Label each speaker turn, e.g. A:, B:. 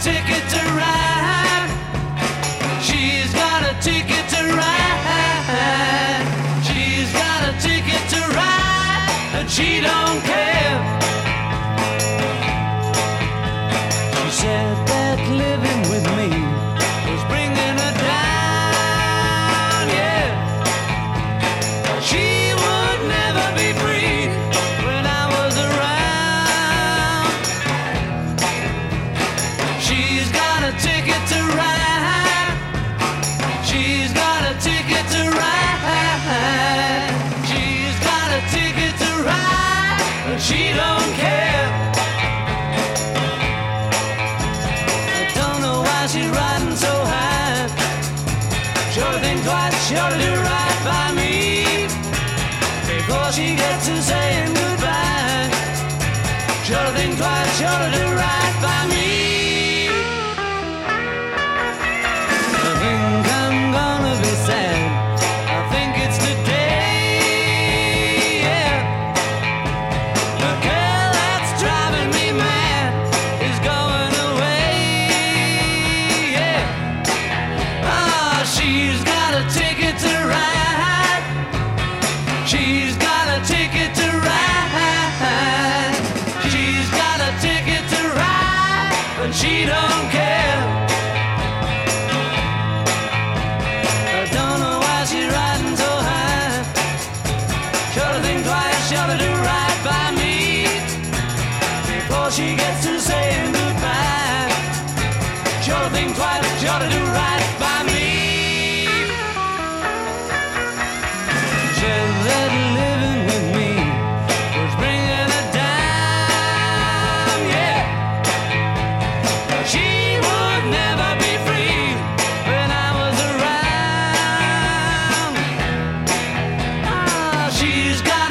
A: ticket to She's got a ticket to ride. She's got a ticket to ride. She's got a ticket to ride. But she don't care. I don't know why she's riding so high. Sure thing twice, do right by me. Before she gets inside. She's got a ticket to ride. She's got a ticket to ride. She's got a ticket to ride, but she don't care. I don't know why she's riding so high. To think twice, to do right by me before she gets to saying goodbye. To think twice,